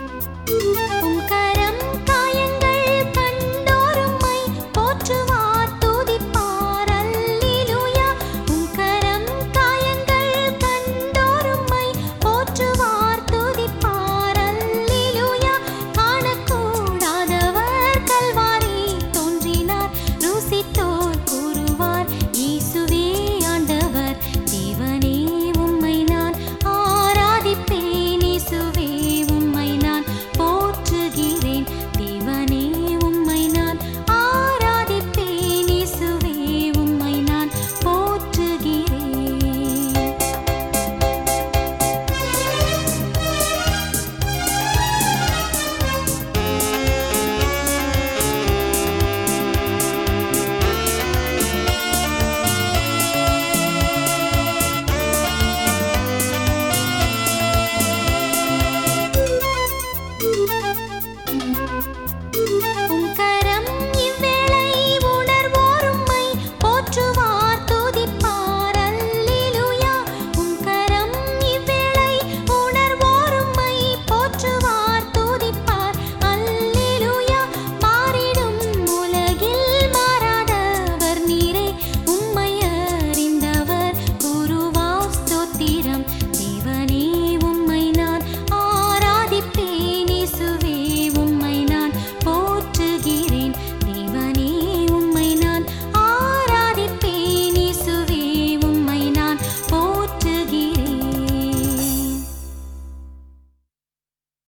उनका